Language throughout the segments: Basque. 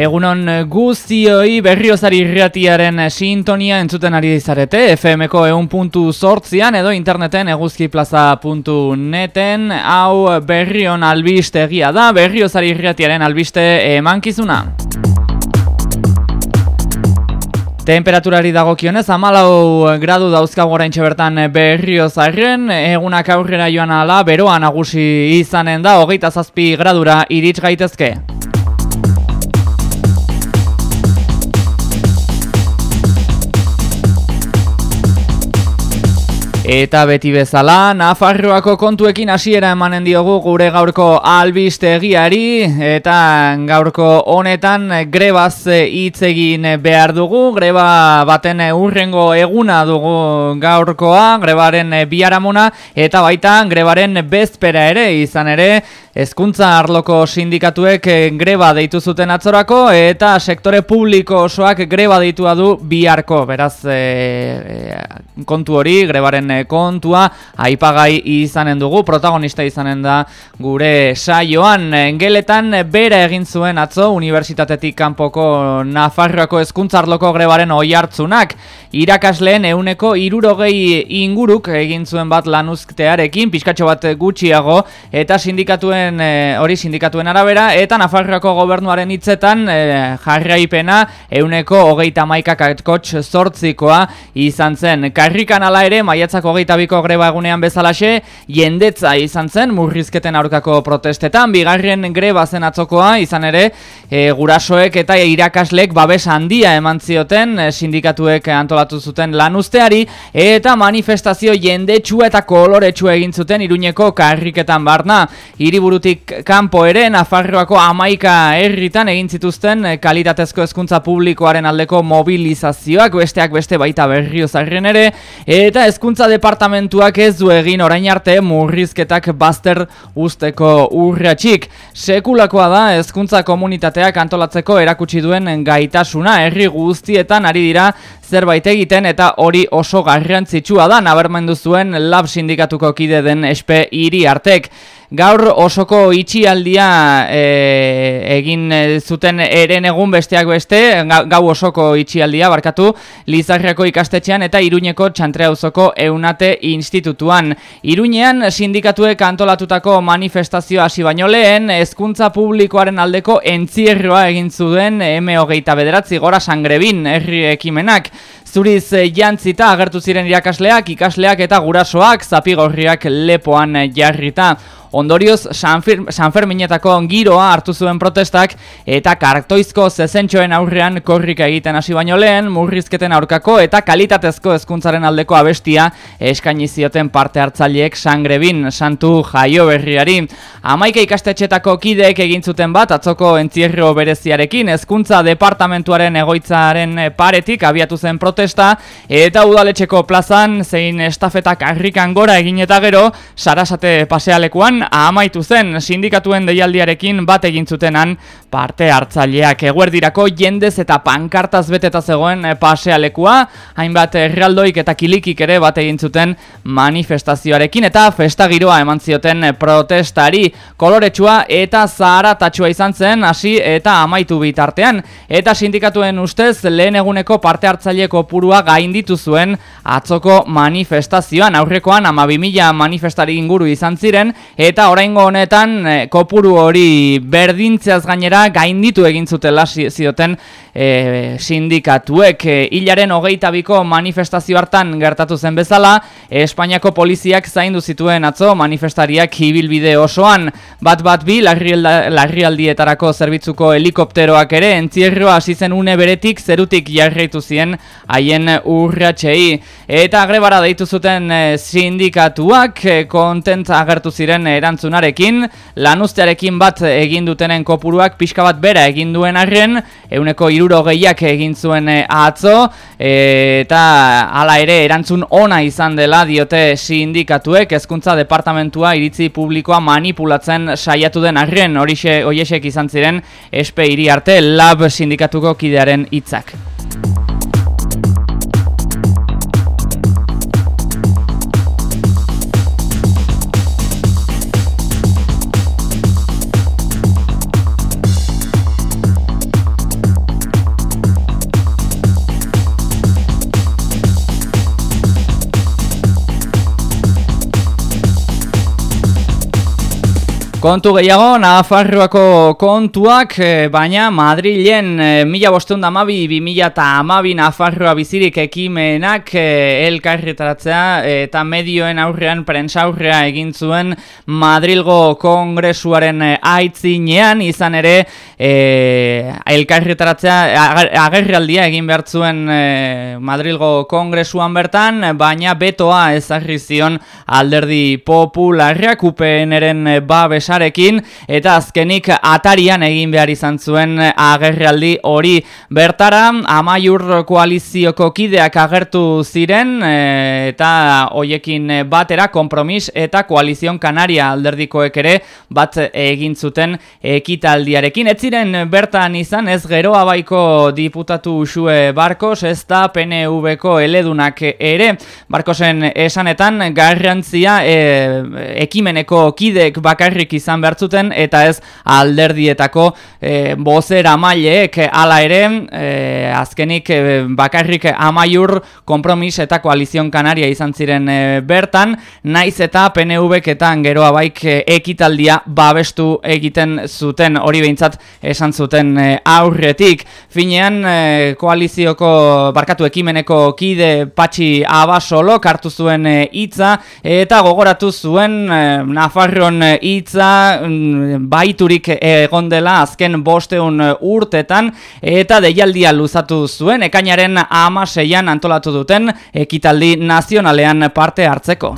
Egunon guztioi berriozari irratiaren sintonia entzuten ari dizarete, FM-ko egun puntu sortzian edo interneten eguzkiplaza.neten, hau berrion albiste egia da, berriozari irratiaren albiste emankizuna. Temperaturari dagokionez, amalau gradu dauzkago orain bertan berriozarren, egunak aurrera joan ala, beroan nagusi izanen da, hogeita zazpi gradura irits gaitezke. Eta beti bezala, Nafarroako kontuekin hasiera emanen diogu gure gaurko albistegiari eta gaurko honetan grebaz hitz egin behar dugu. Greba baten urrengo eguna dugu gaurkoa, grebaren biaramuna eta baita grebaren bezpera ere izan ere Hezkuntza arloko sindikatuek eh, greba deitu zuten atzorako eta sektore publiko osoak greba deitua du biharko. Beraz, e, kontu hori, grebaren kontua, aipagai izanen dugu, protagonista izanen da gure saioan. Geletan bera egin zuen atzo, Unibertsitatetik kanpoko Nafarroako hezkuntza arloko grebaren oi hartzunak. Irakasleen euneko irurogei inguruk egin zuen bat lanuztearekin, pixkatxo bat gutxiago, eta sindikatuen Eh, hori sindikatuen arabera eta Nafarroako gobernuaren hitzetan e, jarraipena euneko hogeita maikakatkots zortzikoa izan zen. Karrikan ala ere maiatzako hogeita biko greba egunean bezalaxe jendetza izan zen murrizketen aurkako protestetan bigarren greba zen atzokoa izan ere e, gurasoek eta irakaslek babes handia eman zioten sindikatuek antolatu zuten lanuzteari eta manifestazio jendetsua eta koloretsua egin zuten iruñeko karriketan barna. Hiriburu hiriburutik kanpo ere Nafarroako amaika herritan egin zituzten eh, kalitatezko hezkuntza publikoaren aldeko mobilizazioak besteak beste baita berriozarren ere eta hezkuntza departamentuak ez du egin orain arte murrizketak bazter usteko urratxik. Sekulakoa da hezkuntza komunitateak antolatzeko erakutsi duen gaitasuna herri guztietan ari dira zerbait egiten eta hori oso garrantzitsua da nabermendu zuen lab sindikatuko kide den espe hiri artek. Gaur osoko itxialdia e, egin e, zuten eren egun besteak beste, gau osoko itxialdia barkatu Lizarriako ikastetxean eta Iruñeko txantreauzoko eunate institutuan. Iruñean sindikatuek antolatutako manifestazioa hasi baino lehen, hezkuntza publikoaren aldeko entzierroa egin zuen M hogeita bederatzi gora sangrebin herri ekimenak. Zuriz jantzita agertu ziren irakasleak, ikasleak eta gurasoak zapigorriak lepoan jarrita. Ondorioz, Sanferminetako giroa hartu zuen protestak eta kartoizko zezentxoen aurrean korrika egiten hasi baino lehen, murrizketen aurkako eta kalitatezko hezkuntzaren aldeko abestia eskaini zioten parte hartzaileek sangrebin santu jaio berriari. Amaika ikastetxetako kideek egin zuten bat atzoko entzierro bereziarekin hezkuntza departamentuaren egoitzaren paretik abiatu zen protesta eta udaletxeko plazan zein estafetak harrikan gora egin eta gero sarasate pasealekuan amaitu zen sindikatuen deialdiarekin bat egin zutenan parte hartzaileak. Eguerdirako jendez eta pankartaz beteta zegoen pasealekua, hainbat herraldoik eta kilikik ere bat egin zuten manifestazioarekin eta festa giroa eman zioten protestari. Koloretsua eta zaharatatxua izan zen hasi eta amaitu bitartean. Eta sindikatuen ustez lehen eguneko parte hartzaileko purua gainditu zuen atzoko manifestazioan. Aurrekoan ama manifestari inguru izan ziren eta oraingo honetan eh, kopuru hori berdintzeaz gainera gainditu egin zutela zioten e, sindikatuek. E, hilaren hogeita biko manifestazio hartan gertatu zen bezala, Espainiako poliziak zaindu zituen atzo manifestariak hibilbide osoan. Bat bat bi, larrialdietarako zerbitzuko helikopteroak ere, entzierroa hasi zen une beretik zerutik jarraitu zien haien urratxei. Eta grebara deitu zuten sindikatuak kontent agertu ziren erantzunarekin, lanuztearekin bat egin dutenen kopuruak pixka bat bera egin duen arren, euneko iruro gehiak egin zuen eh, atzo, eta hala ere erantzun ona izan dela diote sindikatuek, hezkuntza departamentua iritzi publikoa manipulatzen saiatu den arren, horixe hoiesek izan ziren, espe hiri arte lab sindikatuko kidearen hitzak. Kontu gehiago, Nafarroako kontuak, eh, baina Madrilen eh, mila bostun damabi, bi mila eta amabi Nafarroa bizirik ekimenak eh, elkarretaratzea eta medioen aurrean, prensa aurrea egin zuen Madrilgo kongresuaren aitzinean, izan ere e, elkarretaratzea agerraldia egin behar zuen Madrilgo kongresuan bertan, baina betoa ezagri zion alderdi popularrak upeneren babes sarekin eta azkenik atarian egin behar izan zuen agerraldi hori. Bertara amaiur koalizioko kideak agertu ziren e, eta hoiekin batera kompromis eta koalizion kanaria alderdikoek ere bat egin zuten ekitaldiarekin. Ez ziren bertan izan ez geroa baiko diputatu usue Barkos ez da PNV-ko eledunak ere. Barkosen esanetan garrantzia e, ekimeneko kidek bakarrik izan bertzuten eta ez alderdietako e, bozera maileek hala ere e, azkenik e, bakarrik amaiur kompromis eta koalizion kanaria izan ziren e, bertan. Naiz eta PNV-ketan geroa baik ekitaldia babestu egiten zuten. Hori behintzat esan zuten aurretik. Finean koalizioko barkatu ekimeneko kide patxi abasolo kartu zuen hitza eta gogoratu zuen Nafarron hitza baiturik egon dela azken bosteun urtetan eta deialdia luzatu zuen ekainaren amaseian antolatu duten ekitaldi nazionalean parte hartzeko.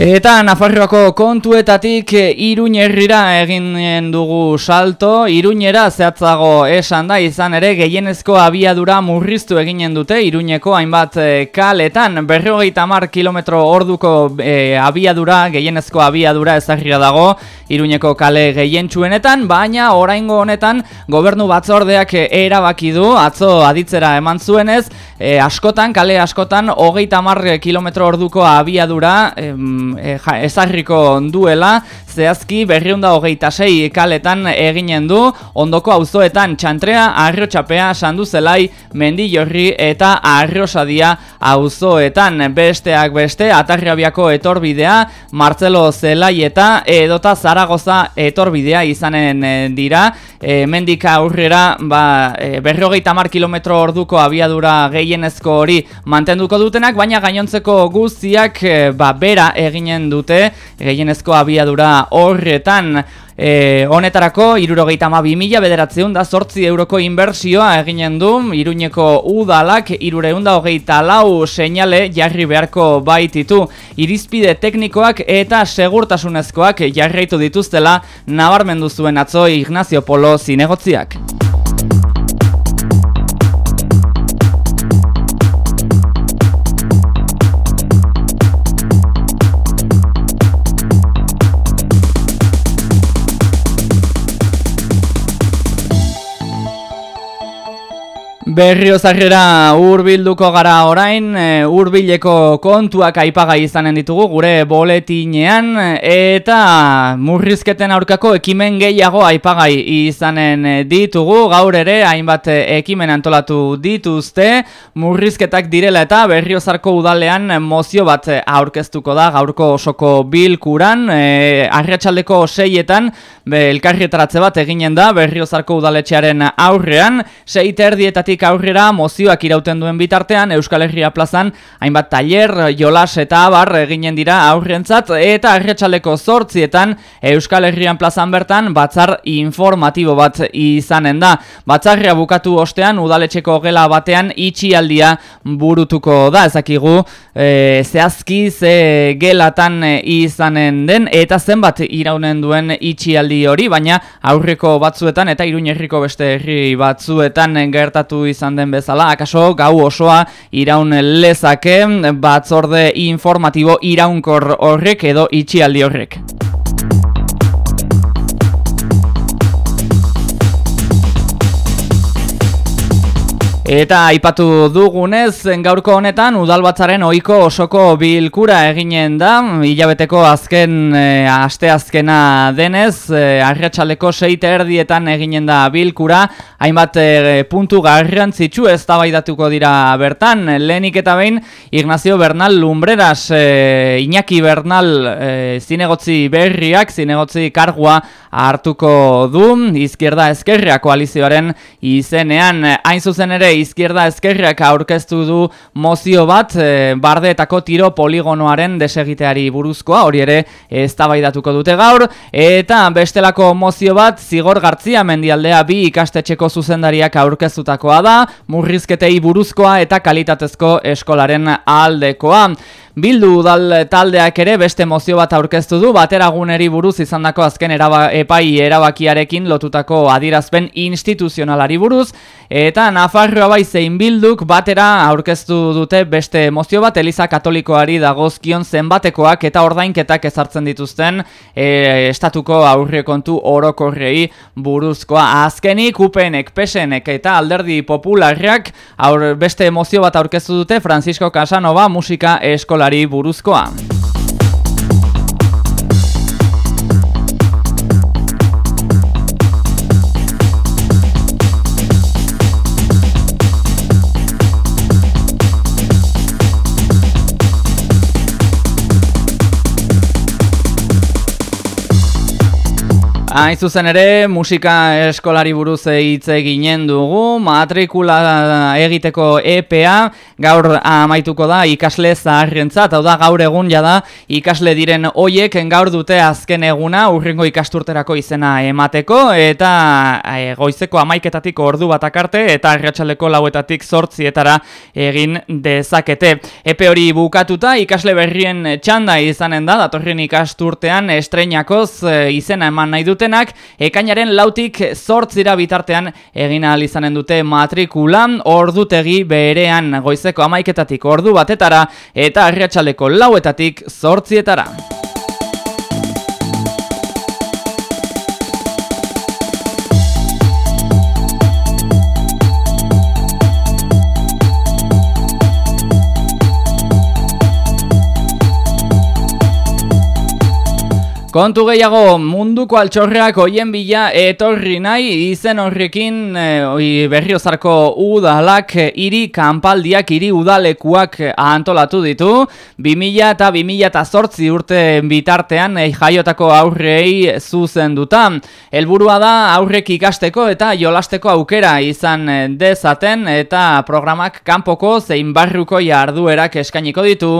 Eta Nafarroako kontuetatik eh, Iruñerrira egin dugu salto, Iruñera zehatzago esan da, izan ere gehienezko abiadura murriztu eginen dute, Iruñeko hainbat eh, kaletan, berrogeita mar kilometro orduko e, abiadura, gehienezko abiadura ezagria dago, Iruñeko kale gehientsuenetan, baina oraingo honetan gobernu batzordeak erabaki du, atzo aditzera eman zuenez, e, askotan, kale askotan, hogeita mar kilometro orduko abiadura, e, ezarriko duela, zehazki berriunda hogeita sei kaletan eginen du, ondoko auzoetan txantrea, arrotxapea, sandu zelai, mendi jorri eta arrosadia auzoetan. Besteak beste, atarrabiako etorbidea, Martzelo zelai eta edota zaragoza etorbidea izanen eh, dira, e, mendika aurrera ba, e, berrogeita mar kilometro orduko abiadura gehienezko hori mantenduko dutenak, baina gainontzeko guztiak ba, bera eginen dute gehienezko abiadura horretan e, honetarako irurogeita ma mila bederatzeun da sortzi euroko inbersioa eginen du iruñeko udalak irureunda hogeita lau seinale jarri beharko baititu irizpide teknikoak eta segurtasunezkoak jarraitu dituztela nabarmendu zuen atzo Ignacio Polo zinegotziak. Berriozarrera urbilduko gara orain, e, urbileko kontuak aipagai izanen ditugu gure boletinean eta murrizketen aurkako ekimen gehiago aipagai izanen ditugu. Gaur ere hainbat ekimen antolatu dituzte murrizketak direla eta berriozarko udalean mozio bat aurkeztuko da gaurko osoko bilkuran. E, arratsaldeko seietan elkarrietaratze bat eginen da berriozarko udaletxearen aurrean. Sei terdietatik aurrera mozioak irauten duen bitartean Euskal Herria plazan hainbat tailer, jolas eta abar eginen dira aurrentzat. Eta arretxaleko zortzietan Euskal Herrian plazan bertan batzar informatibo bat izanen da. Batzarria bukatu ostean udaletxeko gela batean itxialdia burutuko da. Ezakigu e, zehazki ze gelatan izanen den eta zenbat iraunen duen itxialdi hori, baina aurreko batzuetan eta iruñerriko beste herri batzuetan gertatu izan den bezala, akaso gau osoa iraun lezake batzorde informatibo iraunkor horrek edo itxialdi horrek. Eta aipatu dugunez, gaurko honetan udalbatzaren ohiko osoko bilkura eginen da, hilabeteko azken e, aste azkena denez, e, arratsaleko seite erdietan eginen da bilkura, hainbat e, puntu garrantzitsu ez dira bertan, lehenik eta behin Ignacio Bernal Lumbreras, e, Iñaki Bernal e, zinegotzi berriak, zinegotzi kargua hartuko du, izkierda eskerria koalizioaren izenean, hain zuzen ere izkierda ezkerrak aurkeztu du mozio bat e, bardeetako tiro poligonoaren desegiteari buruzkoa, hori ere eztabaidatuko dute gaur, eta bestelako mozio bat zigor gartzia mendialdea bi ikastetxeko zuzendariak aurkeztutakoa da, murrizketei buruzkoa eta kalitatezko eskolaren aldekoa. Bildu udal taldeak ere beste mozio bat aurkeztu du. Bateraguneri buruz izandako azken eraba, epai erabakiarekin lotutako adirazpen instituzionalari buruz. Eta Nafarroa bai zein bilduk batera aurkeztu dute beste mozio bat. Eliza Katolikoari dagozkion zenbatekoak eta ordainketak ezartzen dituzten e, estatuko aurrekontu orokorrei buruzkoa. Azkenik upenek, pesenek eta alderdi popularrak aur, beste mozio bat aurkeztu dute. Francisco Casanova musika eskola eskolari buruzkoa. Hain zuzen ere, musika eskolari buruz hitz eginen dugu, matrikula egiteko EPA gaur amaituko da ikasle zaharrentzat, hau da gaur egun jada ikasle diren hoiek gaur dute azken eguna urrengo ikasturterako izena emateko. Eta e, goizeko amaiketatik ordu bat akarte eta arratsaleko lauetatik sortzietara egin dezakete. EPE hori bukatuta ikasle berrien txanda izanen da, datorren ikasturtean estreinakoz e, izena eman nahi dut dutenak. Ekainaren lautik zortzira bitartean egin ahal izanen dute matrikulan ordutegi berean goizeko amaiketatik ordu batetara eta arriatxaleko lauetatik zortzietara. Kontu gehiago munduko altxorreak hoien bila etorri nahi izen horrekin e, berriozarko udalak hiri kanpaldiak hiri udalekuak antolatu ditu 2000 eta 2000 eta zortzi urte bitartean e, jaiotako aurrei zuzen duta. Elburua da aurrek ikasteko eta jolasteko aukera izan dezaten eta programak kanpoko zein barruko jarduerak eskainiko ditu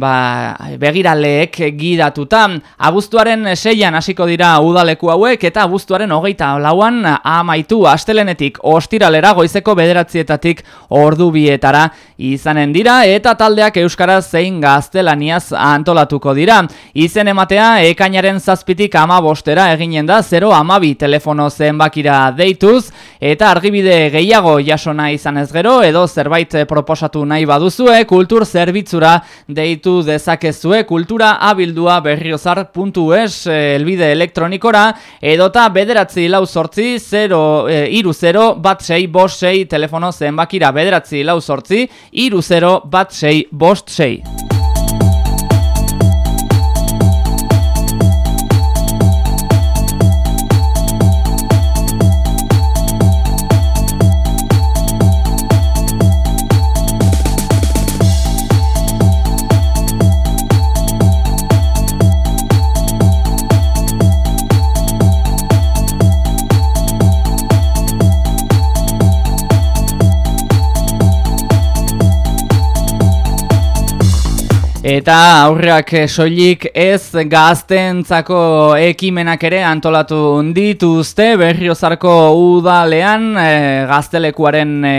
ba, begiraleek gidatuta. Abuztuaren seian hasiko dira udaleku hauek eta abuztuaren hogeita lauan amaitu astelenetik ostiralera goizeko bederatzietatik ordu bietara izanen dira eta taldeak euskaraz zein gaztelaniaz antolatuko dira. Izen ematea ekainaren zazpitik ama bostera eginen da 0 amabi telefono zenbakira deituz eta argibide gehiago jasona izan ez gero edo zerbait proposatu nahi baduzue kultur zerbitzura deitu deitu dezakezue kultura abildua berriozar.es eh, elbide elektronikora edota bederatzi lau sortzi 0 e, iru 0 bat 6 bost 6 telefono zenbakira bederatzi lau sortzi iru 0 bat 6 bost 6 Eta aurreak soilik ez gaztentzako ekimenak ere antolatu dituzte. Berriozarko udalean e, gaztelekuaren e,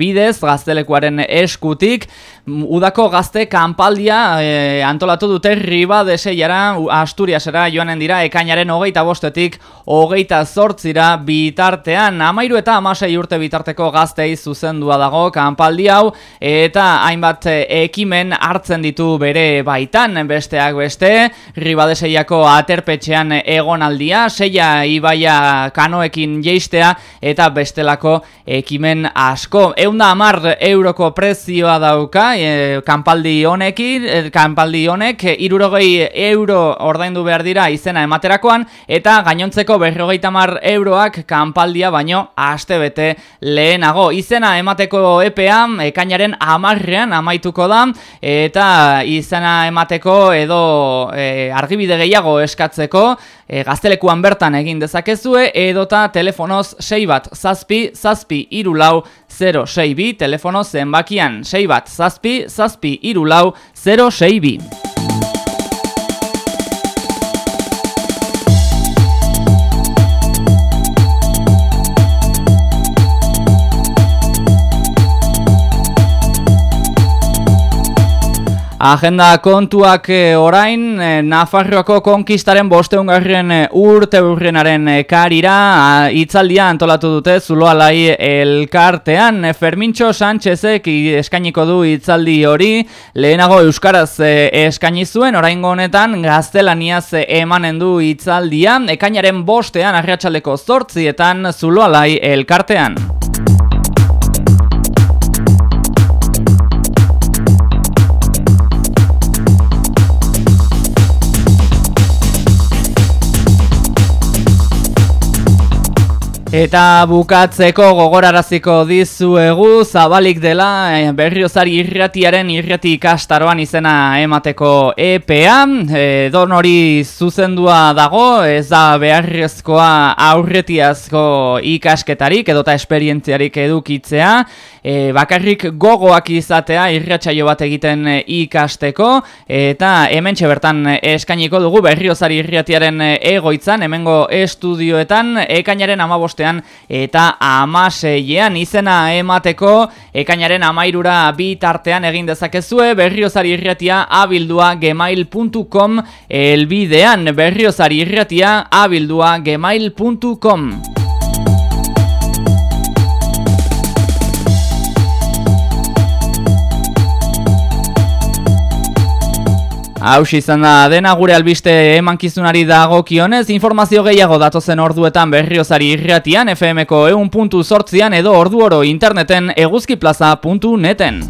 bidez, gaztelekuaren eskutik, udako gazte kanpaldia e, antolatu dute riba deseiara Asturiasera joanen dira ekainaren hogeita bostetik hogeita zortzira bitartean. Amairu eta amasei urte bitarteko gaztei zuzendua dago kanpaldi hau eta hainbat ekimen hartzen ditu bere baitan. Besteak beste riba deseiako aterpetxean egonaldia seia ibaia kanoekin jeistea eta bestelako ekimen asko. Eunda amar euroko prezioa dauka e, kanpaldi honekin, e, kanpaldi honek e, irurogei euro ordaindu behar dira izena ematerakoan eta gainontzeko berrogeita mar euroak kanpaldia baino aste bete lehenago. Izena emateko EPA ekainaren amarrean amaituko da eta izena emateko edo e, argibide gehiago eskatzeko e, gaztelekuan bertan egin dezakezue edota telefonoz 6 bat zazpi, zazpi irulau 062 bi telefono zenbakian. 6 bat zazpi, zazpi irulau 062 Agenda kontuak eh, orain, eh, Nafarroako konkistaren bosteungarren eh, urte urrenaren karira, itzaldia antolatu dute zuloalai elkartean. Fermintxo Sánchezek eskainiko du itzaldi hori, lehenago Euskaraz eskaini zuen, orain honetan gaztelaniaz emanen du itzaldia, ekainaren bostean arratsaleko zortzietan zuloalai elkartean. Eta bukatzeko gogoraraziko dizuegu zabalik dela eh, berriozari irratiaren irrati ikastaroan izena emateko EPA. E, don hori zuzendua dago, ez da beharrezkoa aurretiazko ikasketarik edota esperientziarik edukitzea. E, bakarrik gogoak izatea irratsaio bat egiten ikasteko. Eta hemen bertan eskainiko dugu berriozari irratiaren egoitzan, hemengo estudioetan, ekainaren amabostean eta amaseiean izena emateko ekainaren amairura bi tartean egin dezakezue berriozari irratia abildua gemail.com elbidean berriozari irratia abildua gemail.com Hauz izan da, dena gure albiste emankizunari dago kionez, informazio gehiago datozen orduetan berriozari irratian, FMko eun puntu sortzian edo ordu oro interneten eguzkiplaza.neten.